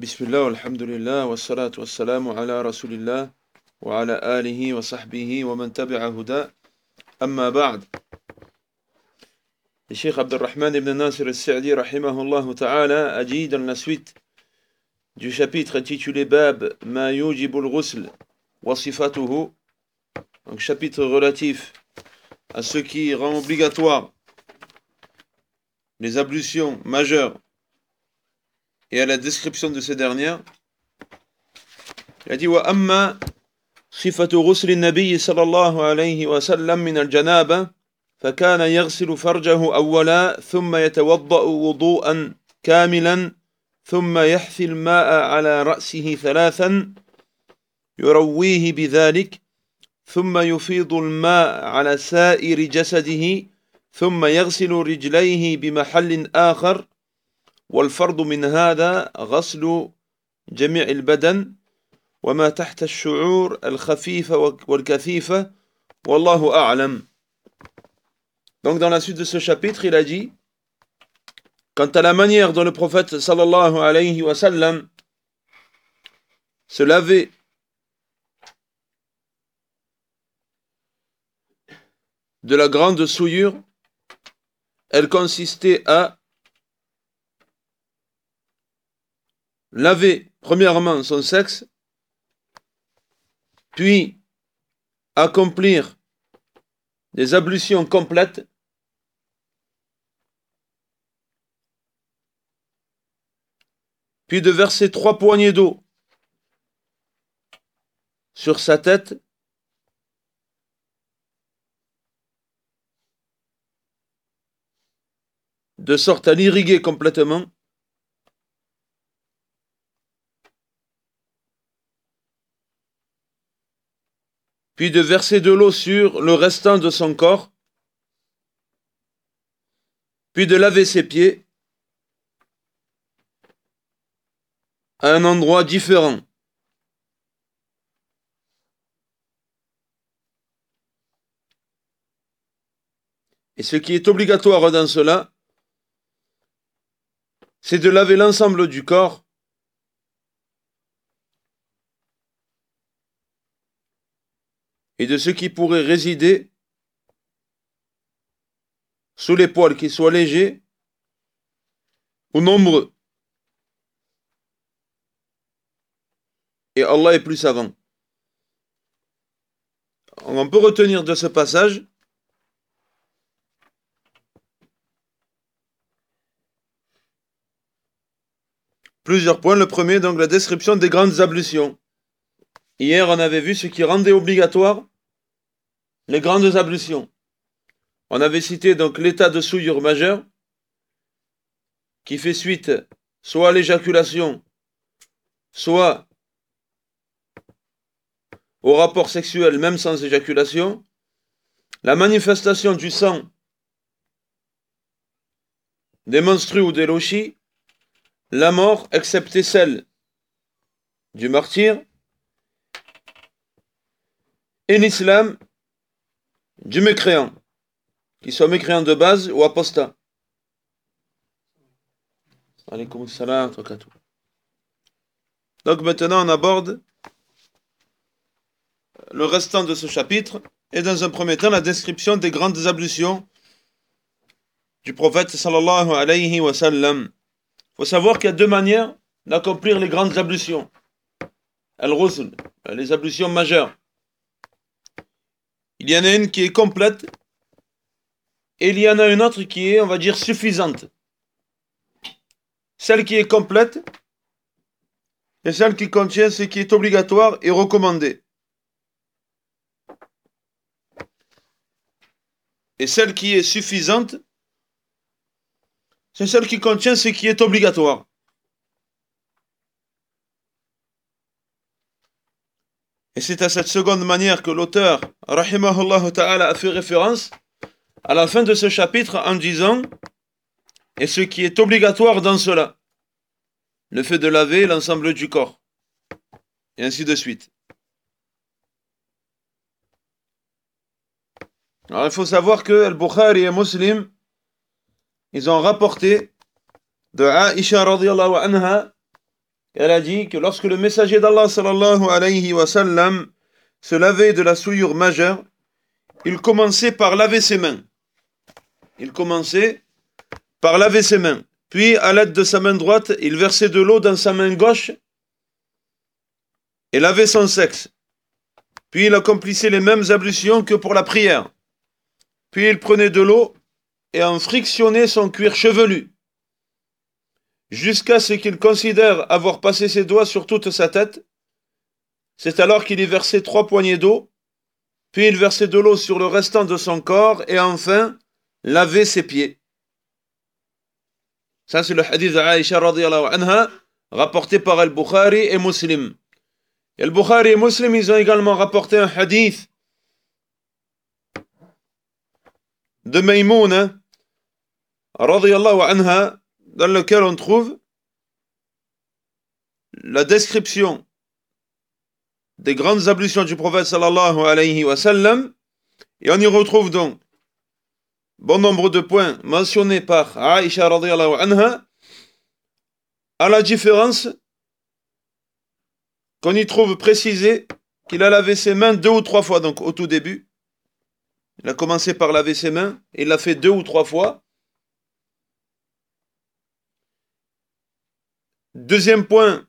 بسم الله والحمد لله والصلاة والسلام على رسول الله وعلى آله وصحبه ومن تبع هدى أما بعد الشيخ عبد الرحمن بن ناصر السعدي رحمه الله تعالى أجيد النسويت du chapitre intitulé باب ما يوجب الغسل وصفته un chapitre relatif à ce qui rend obligatoire les ablutions majeures et à la description de ces dernières. Il a dit amma صفة غسل النبي صلى الله عليه وسلم من الجنابة فكان يغسل فرجه أولا ثم يتوضأ وضوءا كاملا ثم يحثي الماء على رأسه ثلاثا يرويه بذلك ثم يفيض الماء على سائر جسده ثم يغسل رجليه بمحل آخر والفرض من هذا غسل جميع البدن وما تحت الشعور الخفيفة والكثيفة والله أعلم Donc dans la suite de ce chapitre, il a dit Quant à la manière dont le prophète sallallahu alayhi wa sallam se lavait de la grande souillure, elle consistait à laver premièrement son sexe, puis accomplir des ablutions complètes, puis de verser trois poignées d'eau sur sa tête, de sorte à l'irriguer complètement, puis de verser de l'eau sur le restant de son corps, puis de laver ses pieds à un endroit différent. Et ce qui est obligatoire dans cela, c'est de laver l'ensemble du corps et de ce qui pourrait résider sous les poils, qu'ils soient légers ou nombreux. Et Allah est plus savant. On peut retenir de ce passage plusieurs points. Le premier, donc la description des grandes ablutions. Hier, on avait vu ce qui rendait obligatoire les grandes ablutions. On avait cité donc l'état de souillure majeure qui fait suite soit à l'éjaculation, soit au rapport sexuel même sans éjaculation, la manifestation du sang des menstrues ou des lochis, la mort, excepté celle du martyr, et l'islam du mécréant, qu'il soit mécréant de base ou apostat. Donc maintenant on aborde le restant de ce chapitre et dans un premier temps la description des grandes ablutions du prophète sallallahu alayhi wa sallam. Il faut savoir qu'il y a deux manières d'accomplir les grandes ablutions. Al-Ghusl, les ablutions majeures. Il y en a une qui est complète et il y en a une autre qui est, on va dire, suffisante. Celle qui est complète et celle qui contient ce qui est obligatoire et recommandé. Et celle qui est suffisante, c'est celle qui contient ce qui est obligatoire. Et c'est à cette seconde manière que l'auteur, rahimahullah ta'ala, a fait référence à la fin de ce chapitre en disant Et ce qui est obligatoire dans cela, le fait de laver l'ensemble du corps. Et ainsi de suite. Alors il faut savoir que Al-Bukhari et Muslim, ils ont rapporté de Aisha radiallahu anha Elle a dit que lorsque le messager d'Allah sallallahu alayhi wa sallam se lavait de la souillure majeure, il commençait par laver ses mains. Il commençait par laver ses mains. Puis, à l'aide de sa main droite, il versait de l'eau dans sa main gauche et lavait son sexe. Puis il accomplissait les mêmes ablutions que pour la prière. Puis il prenait de l'eau et en frictionnait son cuir chevelu, jusqu'à ce qu'il considère avoir passé ses doigts sur toute sa tête. C'est alors qu'il y versait trois poignées d'eau, puis il versait de l'eau sur le restant de son corps et enfin lavait ses pieds. Ça, c'est le hadith d'Aïcha anha, rapporté par Al-Bukhari et Muslim. Al-Bukhari et Muslim, ils ont également rapporté un hadith de Maïmouna, anha, dans lequel on trouve la description des grandes ablutions du prophète sallallahu alayhi wa sallam, et on y retrouve donc bon nombre de points mentionnés par Aïcha radiallahu anha, à la différence qu'on y trouve précisé qu'il a lavé ses mains deux ou trois fois, donc au tout début. Il a commencé par laver ses mains, et il l'a fait deux ou trois fois. Deuxième point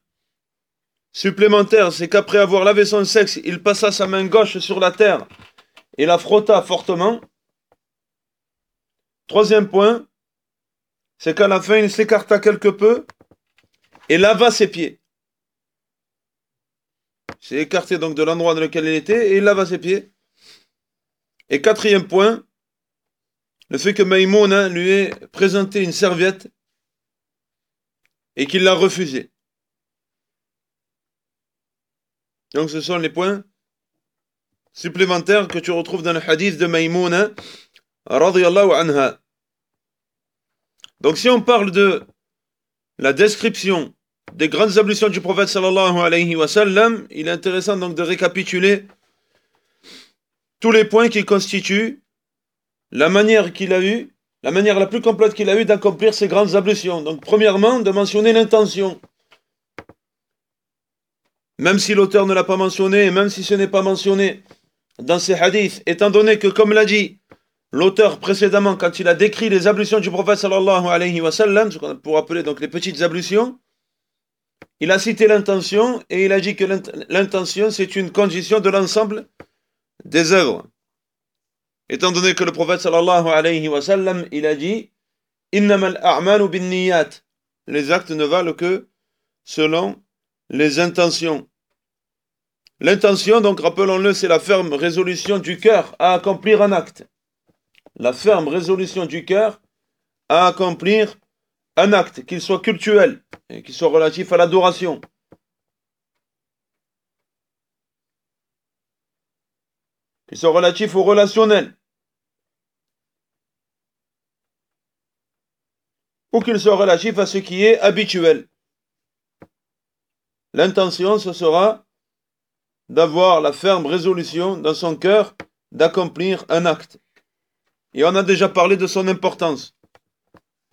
supplémentaire, c'est qu'après avoir lavé son sexe, il passa sa main gauche sur la terre et la frotta fortement. Troisième point, c'est qu'à la fin, il s'écarta quelque peu et lava ses pieds. Il s'est écarté donc de l'endroit dans lequel il était et il lava ses pieds. Et quatrième point, le fait que Maïmouna lui ait présenté une serviette et qu'il l'a refusée. Donc ce sont les points supplémentaires que tu retrouves dans le hadith de Maïmouna anha. Donc si on parle de la description des grandes ablutions du prophète sallallahu alayhi wa sallam, il est intéressant donc de récapituler tous les points qui constituent la manière qu'il a eu, la manière la plus complète qu'il a eu d'accomplir ces grandes ablutions. Donc premièrement, de mentionner l'intention. Même si l'auteur ne l'a pas mentionné, et même si ce n'est pas mentionné dans ces hadiths, étant donné que, comme l'a dit L'auteur précédemment, quand il a décrit les ablutions du prophète sallallahu alayhi wa sallam, ce qu'on pourrait appeler donc les petites ablutions, il a cité l'intention et il a dit que l'intention c'est une condition de l'ensemble des œuvres. Étant donné que le prophète sallallahu alayhi wa sallam, il a dit. Les actes ne valent que selon les intentions. L'intention, donc rappelons-le, c'est la ferme résolution du cœur à accomplir un acte la ferme résolution du cœur à accomplir un acte, qu'il soit cultuel et qu'il soit relatif à l'adoration. Qu'il soit relatif au relationnel. Ou qu'il soit relatif à ce qui est habituel. L'intention, ce sera d'avoir la ferme résolution dans son cœur d'accomplir un acte. Et on a déjà parlé de son importance.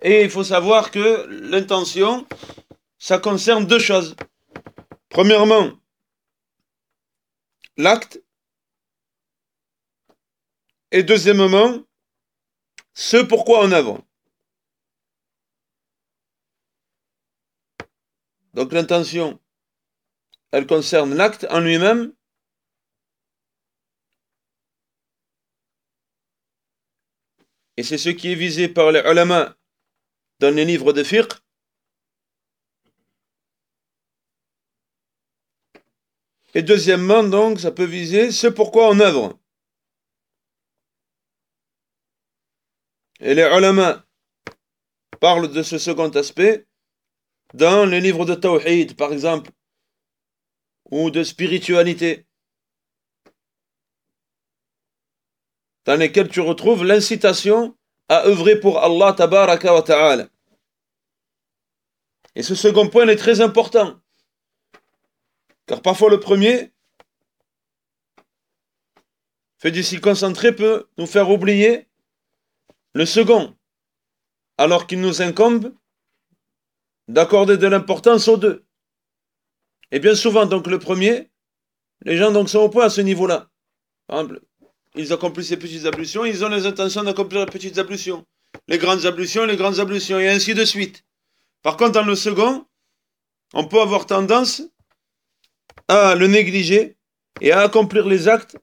Et il faut savoir que l'intention, ça concerne deux choses. Premièrement, l'acte. Et deuxièmement, ce pourquoi on œuvre. Donc l'intention, elle concerne l'acte en lui-même. Et c'est ce qui est visé par les ulama dans les livres de fiqh, Et deuxièmement, donc, ça peut viser ce pourquoi on œuvre. Et les ulama parlent de ce second aspect dans les livres de tawhid, par exemple, ou de spiritualité. dans lesquels tu retrouves l'incitation à œuvrer pour Allah tabaraka wa ta'ala. Et ce second point est très important. Car parfois le premier, fait du s'y concentrer, peut nous faire oublier le second, alors qu'il nous incombe d'accorder de l'importance aux deux. Et bien souvent, donc le premier, les gens donc sont au point à ce niveau-là. Par exemple, ils accomplissent ces petites ablutions, ils ont les intentions d'accomplir les petites ablutions. Les grandes ablutions, les grandes ablutions, et ainsi de suite. Par contre, dans le second, on peut avoir tendance à le négliger et à accomplir les actes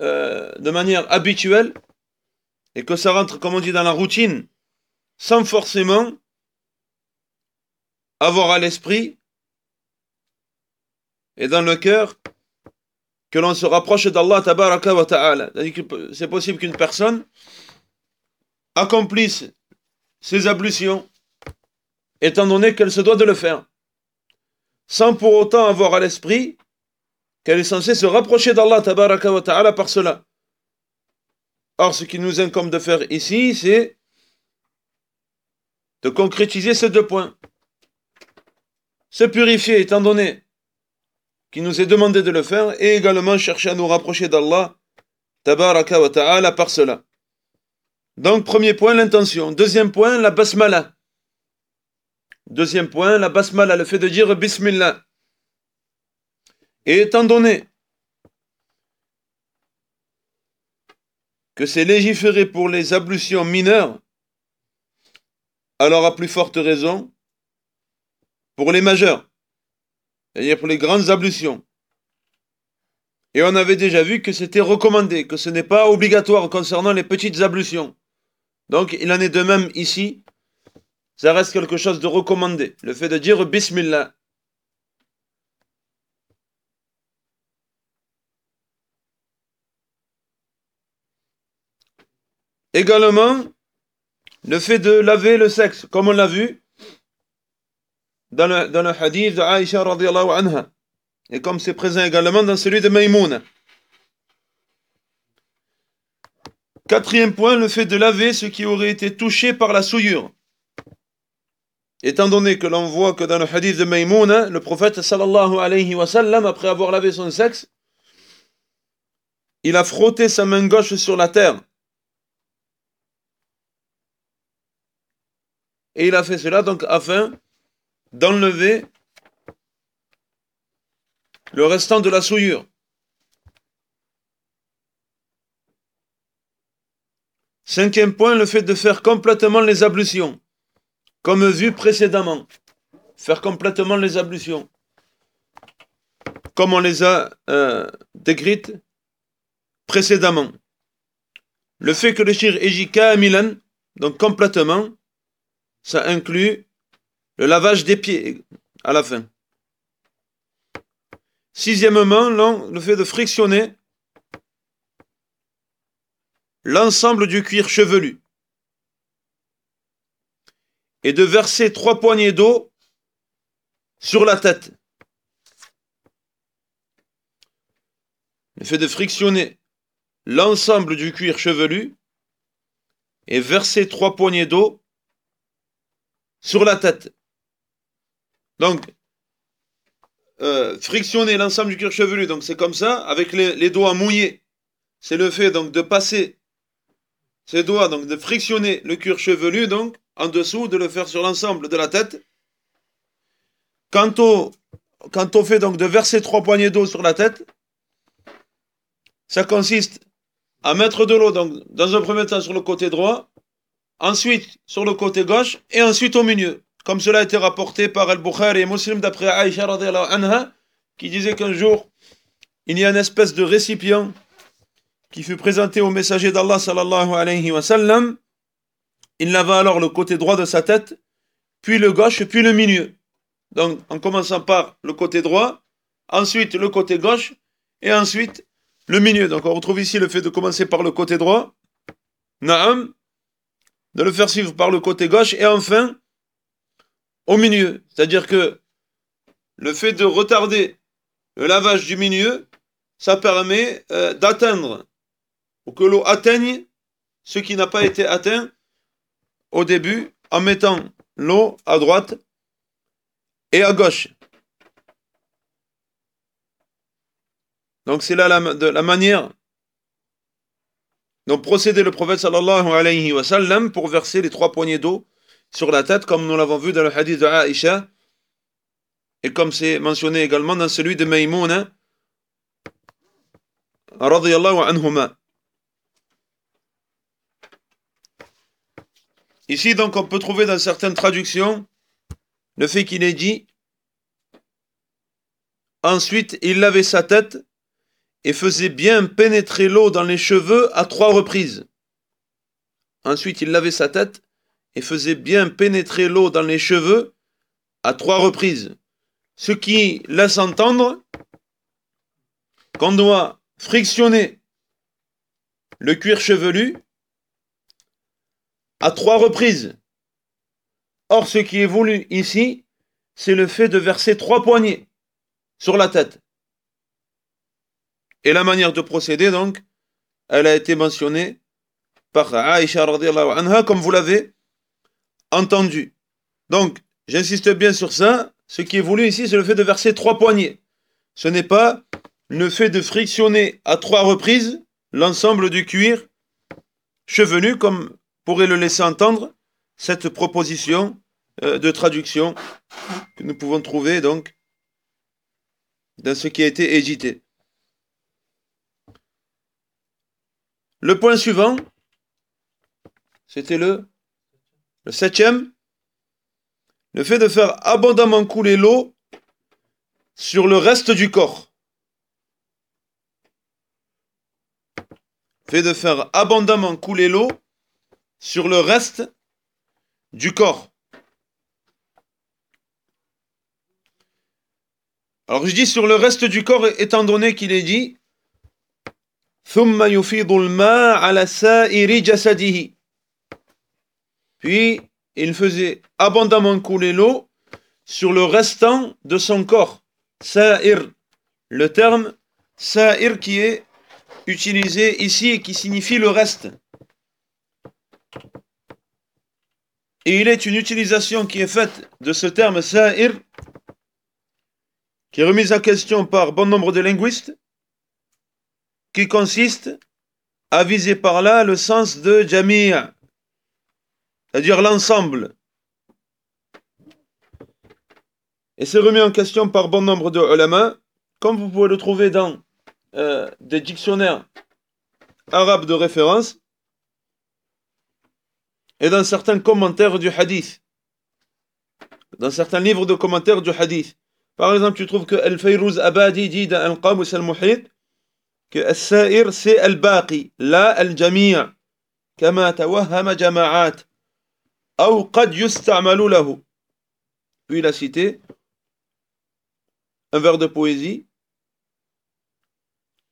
euh, de manière habituelle et que ça rentre, comme on dit, dans la routine, sans forcément avoir à l'esprit et dans le cœur que l'on se rapproche d'Allah tabaraka wa ta'ala. C'est possible qu'une personne accomplisse ses ablutions étant donné qu'elle se doit de le faire, sans pour autant avoir à l'esprit qu'elle est censée se rapprocher d'Allah tabaraka par cela. Or, ce qui nous incombe de faire ici, c'est de concrétiser ces deux points. Se purifier étant donné qui nous est demandé de le faire, et également chercher à nous rapprocher d'Allah, tabaraka wa ta'ala, par cela. Donc, premier point, l'intention. Deuxième point, la basmala. Deuxième point, la basmala, le fait de dire Bismillah. Et étant donné que c'est légiféré pour les ablutions mineures, alors à plus forte raison, pour les majeures c'est-à-dire pour les grandes ablutions. Et on avait déjà vu que c'était recommandé, que ce n'est pas obligatoire concernant les petites ablutions. Donc il en est de même ici, ça reste quelque chose de recommandé, le fait de dire Bismillah. Également, le fait de laver le sexe, comme on l'a vu, dans le, dans le hadith de Aïcha radiallahu anha. Et comme c'est présent également dans celui de Maïmouna. Quatrième point, le fait de laver ce qui aurait été touché par la souillure. Étant donné que l'on voit que dans le hadith de Maïmouna, le prophète sallallahu alayhi wa sallam, après avoir lavé son sexe, il a frotté sa main gauche sur la terre. Et il a fait cela donc afin d'enlever le restant de la souillure. Cinquième point, le fait de faire complètement les ablutions, comme vu précédemment. Faire complètement les ablutions, comme on les a euh, décrites précédemment. Le fait que le shir ejika milan, donc complètement, ça inclut le lavage des pieds à la fin. Sixièmement, le fait de frictionner l'ensemble du cuir chevelu et de verser trois poignées d'eau sur la tête. Le fait de frictionner l'ensemble du cuir chevelu et verser trois poignées d'eau sur la tête. Donc, euh, frictionner l'ensemble du cuir chevelu, donc c'est comme ça, avec les, doigts mouillés. C'est le fait donc de passer ces doigts, donc de frictionner le cuir chevelu, donc en dessous, de le faire sur l'ensemble de la tête. Quant au, quand on fait donc de verser trois poignées d'eau sur la tête, ça consiste à mettre de l'eau dans un premier temps sur le côté droit, ensuite sur le côté gauche et ensuite au milieu comme cela a été rapporté par Al-Bukhari et Muslim d'après Aïcha anha, qui disait qu'un jour, il y a une espèce de récipient qui fut présenté au messager d'Allah sallallahu alayhi wa sallam. Il lava alors le côté droit de sa tête, puis le gauche, puis le milieu. Donc, en commençant par le côté droit, ensuite le côté gauche, et ensuite le milieu. Donc, on retrouve ici le fait de commencer par le côté droit, naam, de le faire suivre par le côté gauche, et enfin au milieu. C'est-à-dire que le fait de retarder le lavage du milieu, ça permet euh, d'atteindre, ou que l'eau atteigne ce qui n'a pas été atteint au début, en mettant l'eau à droite et à gauche. Donc c'est là la, la manière dont procédait le prophète sallallahu alayhi wa sallam pour verser les trois poignées d'eau sur la tête, comme nous l'avons vu dans le hadith de Aïcha, et comme c'est mentionné également dans celui de Maïmouna, anhuma. Ici, donc, on peut trouver dans certaines traductions le fait qu'il ait dit Ensuite, il lavait sa tête et faisait bien pénétrer l'eau dans les cheveux à trois reprises. Ensuite, il lavait sa tête et faisait bien pénétrer l'eau dans les cheveux à trois reprises. Ce qui laisse entendre qu'on doit frictionner le cuir chevelu à trois reprises. Or, ce qui est voulu ici, c'est le fait de verser trois poignées sur la tête. Et la manière de procéder, donc, elle a été mentionnée par Aïcha anha, comme vous l'avez entendu. Donc, j'insiste bien sur ça. Ce qui est voulu ici, c'est le fait de verser trois poignées. Ce n'est pas le fait de frictionner à trois reprises l'ensemble du cuir chevelu, comme pourrait le laisser entendre cette proposition euh, de traduction que nous pouvons trouver donc dans ce qui a été édité. Le point suivant, c'était le, le septième, le fait de faire abondamment couler l'eau sur le reste du corps. Fait de faire abondamment couler l'eau sur le reste du corps. Alors je dis sur le reste du corps, étant donné qu'il est dit Puis il faisait abondamment couler l'eau sur le restant de son corps. Sa'ir, le terme sa'ir qui est utilisé ici et qui signifie le reste. Et il est une utilisation qui est faite de ce terme sa'ir, qui est remise en question par bon nombre de linguistes, qui consiste à viser par là le sens de jamia, c'est-à-dire l'ensemble, et c'est remis en question par bon nombre de ulama, comme vous pouvez le trouver dans euh, des dictionnaires arabes de référence et dans certains commentaires du hadith, dans certains livres de commentaires du hadith. Par exemple, tu trouves que Al-Fayrouz Abadi dit dans Al-Qamus Al-Muhit que Al-Sa'ir c'est Al-Baqi, la Al-Jami' kama tawahhama jama'at. أو قد يستعمل له puis il a cité un vers de poésie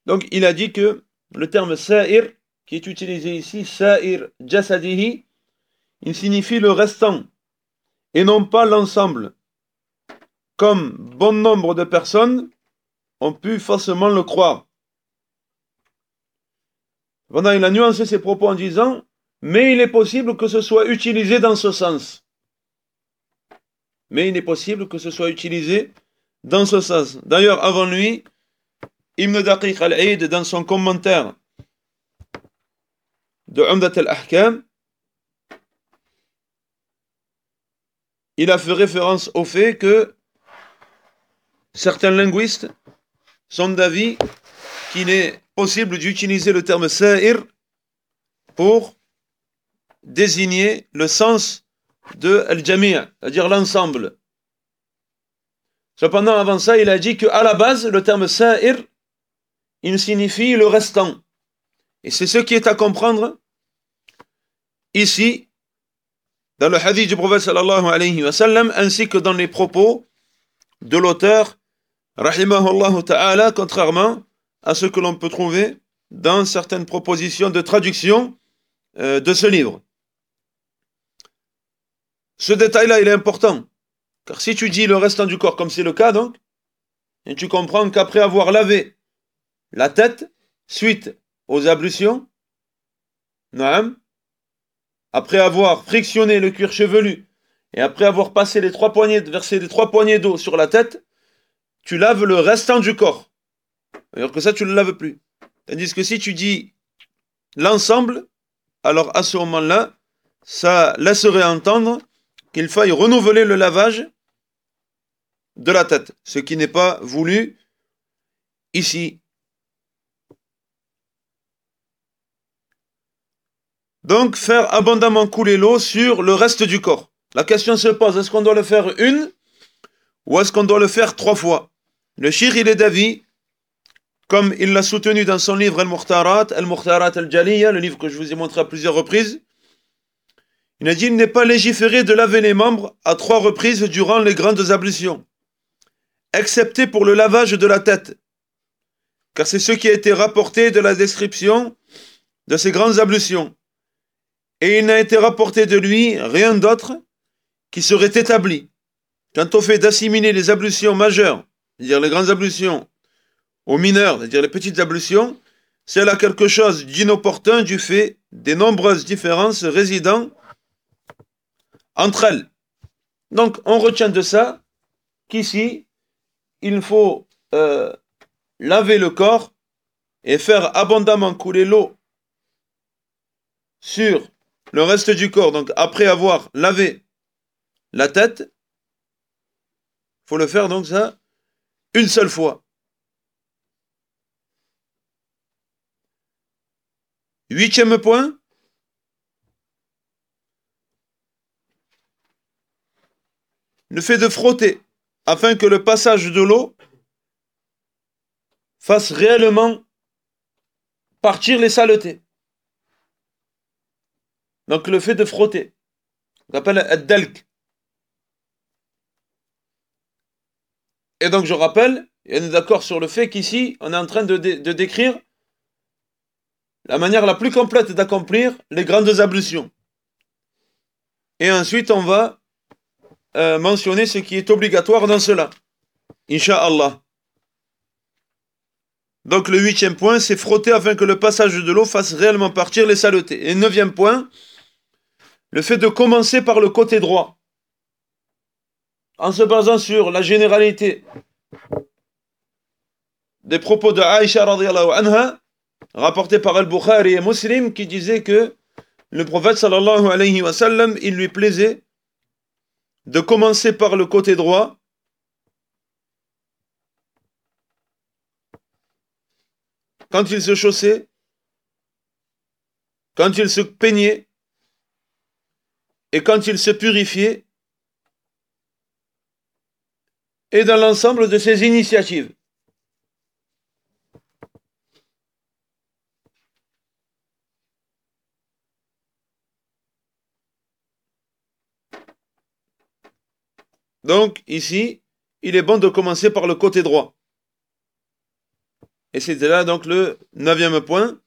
donc il a dit que le terme sa'ir qui est utilisé ici sa'ir jasadihi il signifie le restant et non pas l'ensemble, comme bon nombre de personnes ont pu facilement le croire. Pendant il a nuancé ses propos en disant mais il est possible que ce soit utilisé dans ce sens. Mais il est possible que ce soit utilisé dans ce sens. D'ailleurs, avant lui, Ibn Daqiq al-Aid, dans son commentaire de Umdat al-Ahkam, il a fait référence au fait que certains linguistes sont d'avis qu'il est possible d'utiliser le terme sa'ir pour désigner le sens de al-jami', c'est-à-dire l'ensemble. Cependant, avant ça, il a dit qu'à la base, le terme sa'ir, il signifie le restant. Et c'est ce qui est à comprendre ici dans le hadith du prophète sallallahu alayhi wa sallam, ainsi que dans les propos de l'auteur, rahimahullah ta'ala, contrairement à ce que l'on peut trouver dans certaines propositions de traduction euh, de ce livre. Ce détail-là, il est important, car si tu dis le restant du corps, comme c'est le cas donc, tu comprends qu'après avoir lavé la tête, suite aux ablutions, après avoir frictionné le cuir chevelu et après avoir passé les trois poignées, versé les trois poignées d'eau sur la tête, tu laves le restant du corps. Alors que ça, tu ne le laves plus. Tandis que si tu dis l'ensemble, alors à ce moment-là, ça laisserait entendre qu'il faille renouveler le lavage de la tête, ce qui n'est pas voulu ici. Donc, faire abondamment couler l'eau sur le reste du corps. La question se pose, est-ce qu'on doit le faire une ou est-ce qu'on doit le faire trois fois? Le shir, il est d'avis, comme il l'a soutenu dans son livre Al-Mukhtarat, Al-Mukhtarat Al-Jaliya, le livre que je vous ai montré à plusieurs reprises, il a dit il n'est pas légiféré de laver les membres à trois reprises durant les grandes ablutions, excepté pour le lavage de la tête, car c'est ce qui a été rapporté de la description de ces grandes ablutions. Et il n'a été rapporté de lui rien d'autre qui serait établi. Quant au fait d'assimiler les ablutions majeures, c'est-à-dire les grandes ablutions, aux mineures, c'est-à-dire les petites ablutions, c'est là quelque chose d'inopportun du fait des nombreuses différences résidant entre elles. Donc, on retient de ça qu'ici, il faut euh, laver le corps et faire abondamment couler l'eau sur le reste du corps. Donc, après avoir lavé la tête, il faut le faire donc ça une seule fois. Huitième point, le fait de frotter afin que le passage de l'eau fasse réellement partir les saletés. Donc le fait de frotter, on appelle ad-dalk. Et donc je rappelle, et on est d'accord sur le fait qu'ici, on est en train de, de décrire la manière la plus complète d'accomplir les grandes ablutions. Et ensuite, on va euh, mentionner ce qui est obligatoire dans cela. Inch'Allah. Donc le huitième point, c'est frotter afin que le passage de l'eau fasse réellement partir les saletés. Et neuvième point, le fait de commencer par le côté droit. En se basant sur la généralité des propos de Aïcha anha, rapportés par Al-Bukhari et Muslim, qui disait que le prophète sallallahu alayhi wa sallam, il lui plaisait de commencer par le côté droit quand il se chaussait, quand il se peignait et quand il se purifiait et dans l'ensemble de ses initiatives. Donc ici, il est bon de commencer par le côté droit. Et c'était là donc le neuvième point.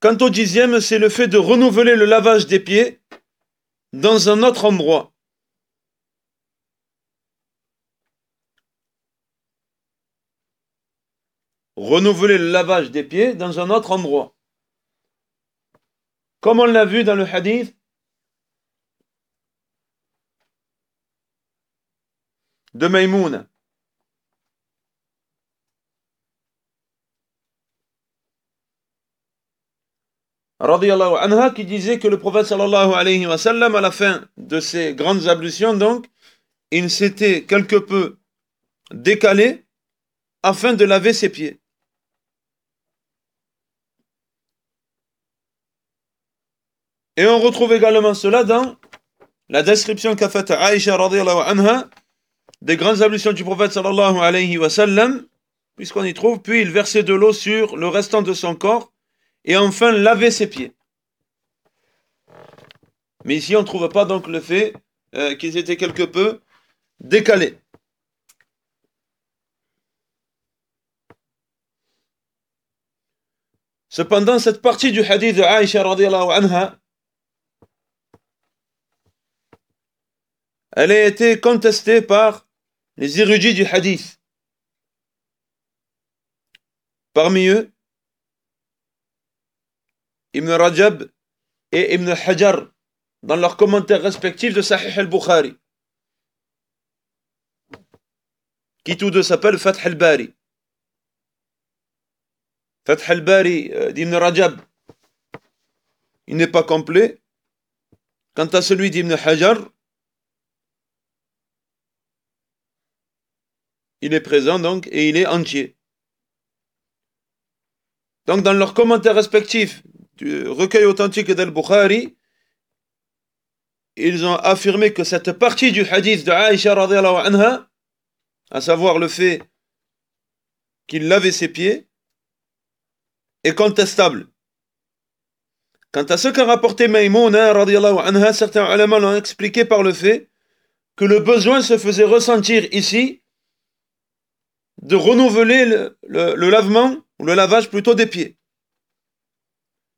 Quant au dixième, c'est le fait de renouveler le lavage des pieds dans un autre endroit. Renouveler le lavage des pieds dans un autre endroit. Comme on l'a vu dans le hadith de Maïmoun. anha qui disait que le prophète sallallahu alayhi wa sallam à la fin de ces grandes ablutions donc il s'était quelque peu décalé afin de laver ses pieds. Et on retrouve également cela dans la description qu'a faite Aïcha anha des grandes ablutions du prophète sallallahu alayhi wa sallam, puisqu'on y trouve, puis il versait de l'eau sur le restant de son corps, et enfin laver ses pieds. Mais ici, on ne trouve pas donc le fait euh, qu'ils étaient quelque peu décalés. Cependant, cette partie du hadith de Aïcha anha, elle a été contestée par les érudits du hadith. Parmi eux, Ibn Rajab et Ibn Hajar dans leurs commentaires respectifs de Sahih al-Bukhari, qui tous deux s'appellent Fath al-Bari. Fath al-Bari euh, d'Ibn Rajab, il n'est pas complet. Quant à celui d'Ibn Hajar, il est présent donc et il est entier. Donc dans leurs commentaires respectifs du recueil authentique d'Al-Bukhari, ils ont affirmé que cette partie du hadith de Aïcha anha, à savoir le fait qu'il lavait ses pieds, est contestable. Quant à ce qu'a rapporté Maïmouna, anha, certains éléments l'ont expliqué par le fait que le besoin se faisait ressentir ici de renouveler le lavement, ou le lavage plutôt des pieds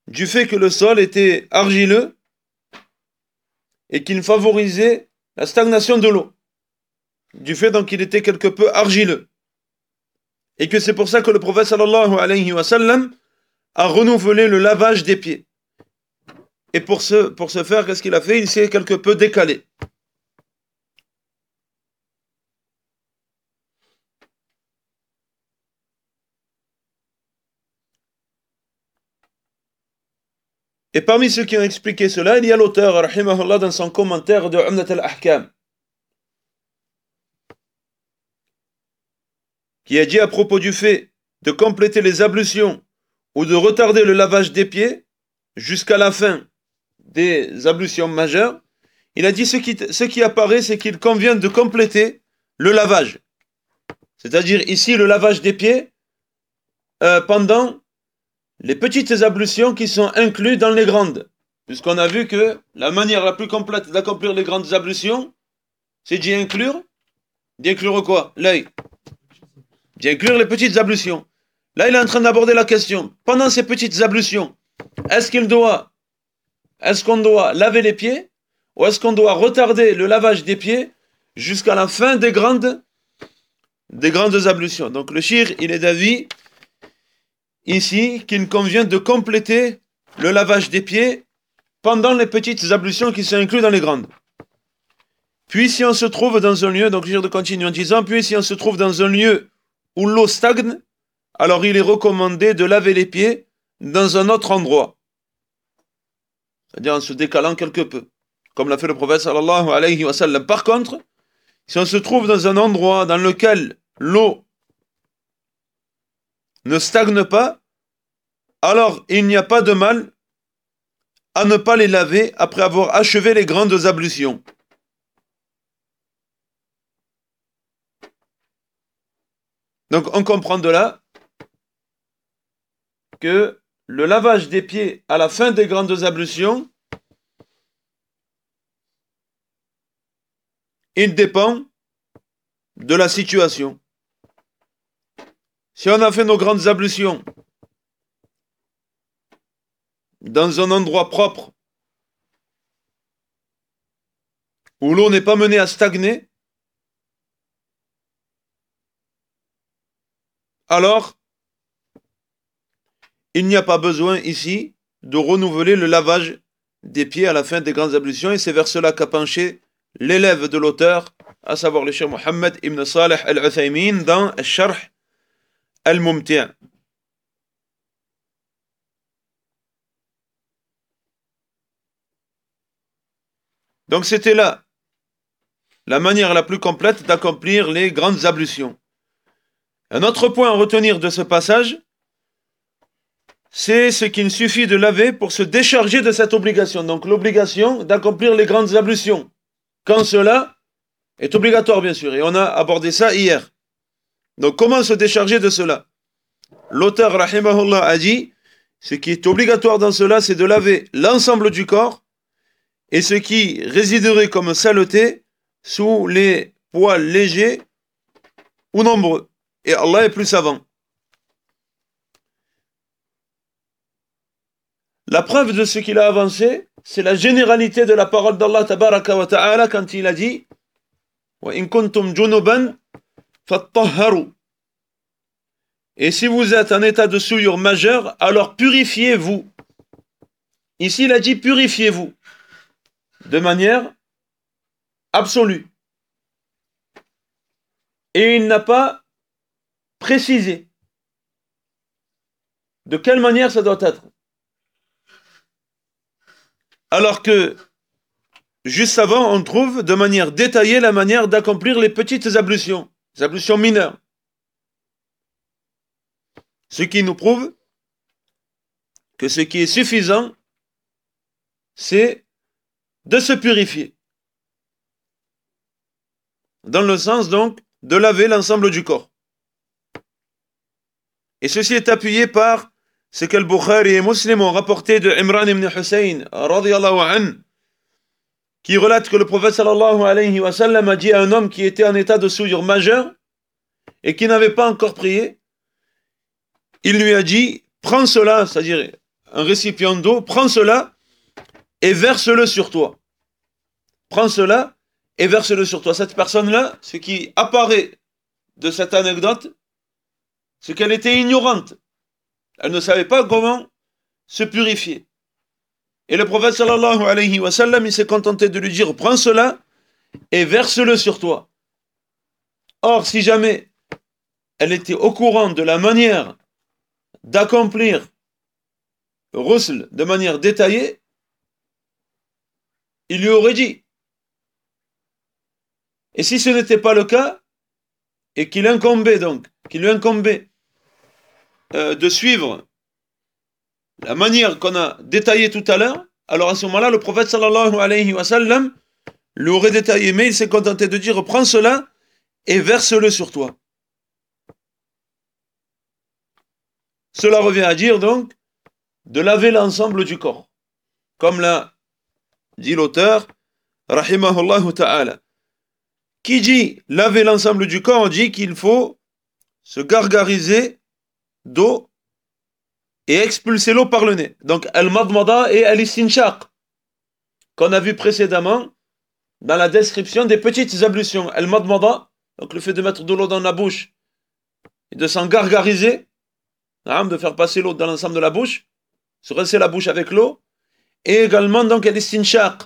du fait que le sol était argileux et qu'il favorisait la stagnation de l'eau, du fait donc qu'il était quelque peu argileux. Et que c'est pour ça que le prophète sallallahu alayhi wa sallam a renouvelé le lavage des pieds. Et pour ce, pour ce faire, qu'est-ce qu'il a fait? Il s'est quelque peu décalé. Et parmi ceux qui ont expliqué cela, il y a l'auteur, dans son commentaire de Umnat al-Ahkam, qui a dit à propos du fait de compléter les ablutions ou de retarder le lavage des pieds jusqu'à la fin des ablutions majeures, il a dit ce qui, ce qui apparaît, c'est qu'il convient de compléter le lavage. C'est-à-dire ici le lavage des pieds euh, pendant les petites ablutions qui sont incluses dans les grandes. Puisqu'on a vu que la manière la plus complète d'accomplir les grandes ablutions, c'est d'y inclure, d'y inclure quoi L'œil. D'y inclure les petites ablutions. Là, il est en train d'aborder la question. Pendant ces petites ablutions, est-ce qu'il doit, est-ce qu'on doit laver les pieds ou est-ce qu'on doit retarder le lavage des pieds jusqu'à la fin des grandes, des grandes ablutions? Donc le shir, il est d'avis ici qu'il convient de compléter le lavage des pieds pendant les petites ablutions qui sont incluses dans les grandes. Puis si on se trouve dans un lieu, donc je de continuer en disant, puis si on se trouve dans un lieu où l'eau stagne, alors il est recommandé de laver les pieds dans un autre endroit. C'est-à-dire en se décalant quelque peu, comme l'a fait le prophète sallallahu alayhi wa sallam. Par contre, si on se trouve dans un endroit dans lequel l'eau ne stagne pas, alors il n'y a pas de mal à ne pas les laver après avoir achevé les grandes ablutions. Donc on comprend de là que le lavage des pieds à la fin des grandes ablutions, il dépend de la situation. Si on a fait nos grandes ablutions dans un endroit propre où l'eau n'est pas menée à stagner, alors il n'y a pas besoin ici de renouveler le lavage des pieds à la fin des grandes ablutions. Et c'est vers cela qu'a penché l'élève de l'auteur, à savoir le Cheikh Mohammed ibn Saleh al-Uthaymin dans Al-Sharh al-Mumti' Donc c'était là la manière la plus complète d'accomplir les grandes ablutions. Un autre point à retenir de ce passage, c'est ce qu'il suffit de laver pour se décharger de cette obligation. Donc l'obligation d'accomplir les grandes ablutions. Quand cela est obligatoire, bien sûr. Et on a abordé ça hier. Donc comment se décharger de cela? L'auteur, rahimahullah, a dit, ce qui est obligatoire dans cela, c'est de laver l'ensemble du corps et ce qui résiderait comme saleté sous les poils légers ou nombreux. Et Allah est plus savant. La preuve de ce qu'il a avancé, c'est la généralité de la parole d'Allah quand il a dit et si vous êtes en état de souillure majeure, alors purifiez-vous. Ici, il a dit purifiez-vous de manière absolue. Et il n'a pas précisé de quelle manière ça doit être. Alors que juste avant, on trouve de manière détaillée la manière d'accomplir les petites ablutions. Ablutions mineures. Ce qui nous prouve que ce qui est suffisant, c'est de se purifier. Dans le sens donc de laver l'ensemble du corps. Et ceci est appuyé par ce que le Bukhari et Muslim ont rapporté de Imran ibn Hussein, an, qui relate que le prophète sallallahu alayhi wa sallam a dit à un homme qui était en état de souillure majeure et qui n'avait pas encore prié, il lui a dit, prends cela, c'est-à-dire un récipient d'eau, prends cela et verse-le sur toi. Prends cela et verse-le sur toi. Cette personne-là, ce qui apparaît de cette anecdote, c'est qu'elle était ignorante. Elle ne savait pas comment se purifier. Et le prophète sallallahu alayhi wa sallam, il s'est contenté de lui dire, prends cela et verse-le sur toi. Or, si jamais elle était au courant de la manière d'accomplir ghusl de manière détaillée, il lui aurait dit. Et si ce n'était pas le cas, et qu'il incombait donc, qu'il lui incombait euh, de suivre la manière qu'on a détaillée tout à l'heure, alors à ce moment-là, le prophète sallallahu alayhi wa sallam l'aurait détaillé, mais il s'est contenté de dire prends cela et verse-le sur toi. Cela revient à dire donc de laver l'ensemble du corps. Comme l'a dit l'auteur, rahimahullah ta'ala. Qui dit laver l'ensemble du corps, on dit qu'il faut se gargariser d'eau et expulser l'eau par le nez. Donc, al-madmada et al-istinshaq, qu'on a vu précédemment dans la description des petites ablutions. Al-madmada, donc le fait de mettre de l'eau dans la bouche et de s'en gargariser, de faire passer l'eau dans l'ensemble de la bouche, se rincer la bouche avec l'eau, et également donc al-istinshaq,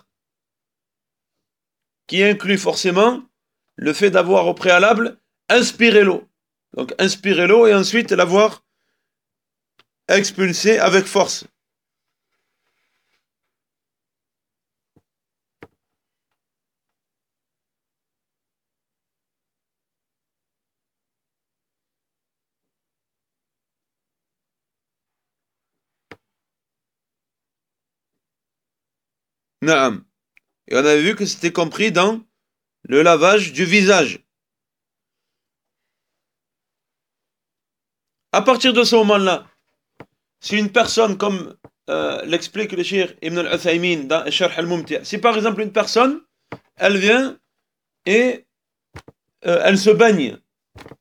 qui inclut forcément le fait d'avoir au préalable inspiré l'eau. Donc inspirer l'eau et ensuite l'avoir expulsé avec force. Et on avait vu que c'était compris dans le lavage du visage. À partir de ce moment-là, si une personne, comme euh, l'explique le shir Ibn al-Uthaymin dans Sharh al-Mumti', si par exemple une personne, elle vient et euh, elle se baigne,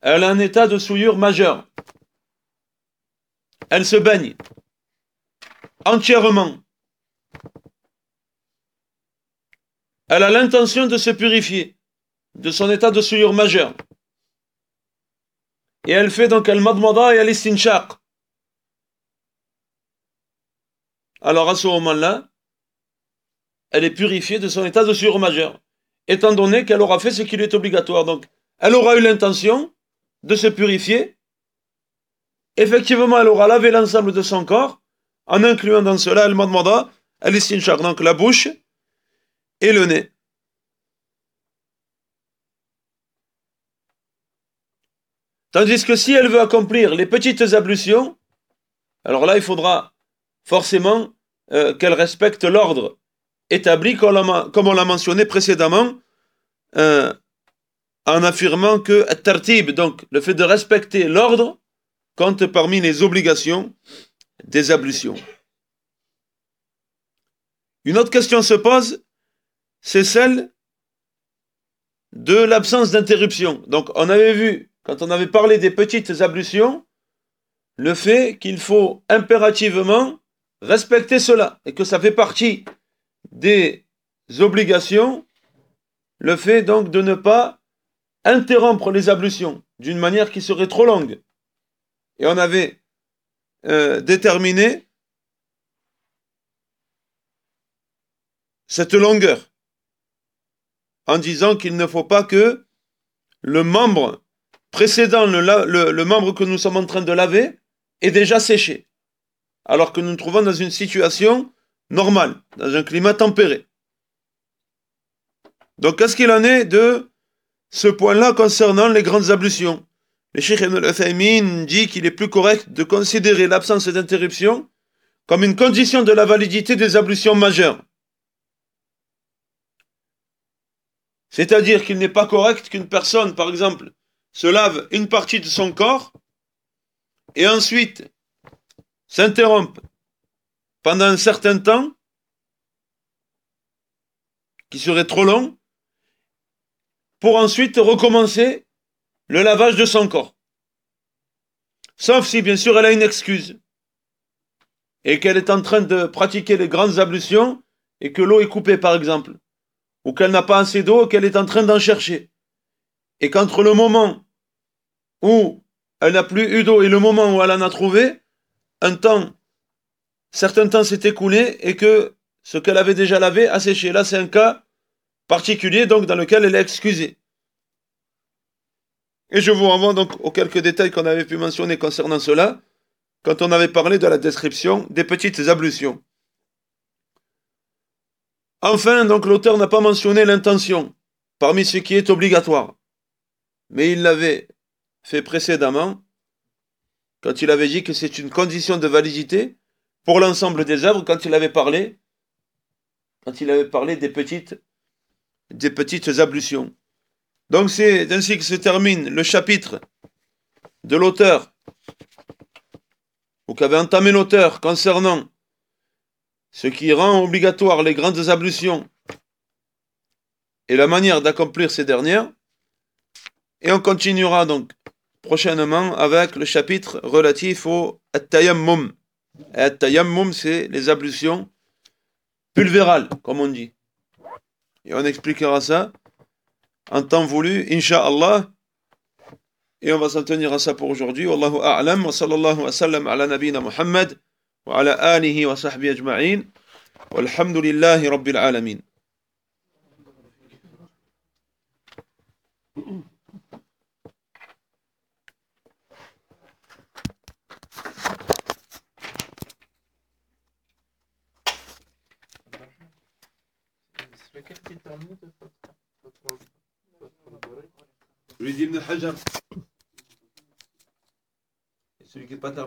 elle a un état de souillure majeur, elle se baigne entièrement, elle a l'intention de se purifier de son état de souillure majeur. Et elle fait donc al-madmada et al-istinshaq. Alors à ce moment-là, elle est purifiée de son état de souillure majeur, étant donné qu'elle aura fait ce qui lui est obligatoire. Donc, elle aura eu l'intention de se purifier. Effectivement, elle aura lavé l'ensemble de son corps, en incluant dans cela al-madmada, al-istinshaq, donc la bouche et le nez. Tandis que si elle veut accomplir les petites ablutions, alors là, il faudra forcément euh, qu'elle respecte l'ordre établi, comme on l'a mentionné précédemment, euh, en affirmant que tartib, donc le fait de respecter l'ordre, compte parmi les obligations des ablutions. Une autre question se pose, c'est celle de l'absence d'interruption. Donc on avait vu quand on avait parlé des petites ablutions, le fait qu'il faut impérativement respecter cela et que ça fait partie des obligations, le fait donc de ne pas interrompre les ablutions d'une manière qui serait trop longue. Et on avait euh, déterminé cette longueur en disant qu'il ne faut pas que le membre précédant le, membre que nous sommes en train de laver est déjà séché, alors que nous nous trouvons dans une situation normale, dans un climat tempéré. Donc, qu'est-ce qu'il en est de ce point-là concernant les grandes ablutions? Le Cheikh Ibn al dit qu'il est plus correct de considérer l'absence d'interruption comme une condition de la validité des ablutions majeures. C'est-à-dire qu'il n'est pas correct qu'une personne, par exemple, se lave une partie de son corps et ensuite s'interrompe pendant un certain temps, qui serait trop long, pour ensuite recommencer le lavage de son corps. Sauf si, bien sûr, elle a une excuse et qu'elle est en train de pratiquer les grandes ablutions et que l'eau est coupée, par exemple, ou qu'elle n'a pas assez d'eau qu'elle est en train d'en chercher. Et qu'entre le moment où elle n'a plus eu d'eau et le moment où elle en a trouvé, un temps, certain temps s'est écoulé et que ce qu'elle avait déjà lavé a séché. Là, c'est un cas particulier, donc, dans lequel elle est excusée. Et je vous renvoie donc aux quelques détails qu'on avait pu mentionner concernant cela, quand on avait parlé de la description des petites ablutions. Enfin, donc, l'auteur n'a pas mentionné l'intention parmi ce qui est obligatoire, mais il l'avait fait précédemment quand il avait dit que c'est une condition de validité pour l'ensemble des œuvres quand il avait parlé quand il avait parlé des petites des petites ablutions. Donc c'est ainsi que se termine le chapitre de l'auteur ou qu'avait entamé l'auteur concernant ce qui rend obligatoire les grandes ablutions et la manière d'accomplir ces dernières. Et on continuera donc prochainement avec le chapitre relatif au tayammum. Et tayammum, c'est les ablutions pulvérales, comme on dit. Et on expliquera ça en temps voulu, Inch'Allah. Et on va s'en tenir à ça pour aujourd'hui. Wallahu a'lam wa sallallahu wa sallam ala nabina Muhammad wa ala alihi wa sahbihi ajma'in. Walhamdulillahi rabbil alamin. Je lui dis Ibn Hajar. Celui qui n'est pas terminé.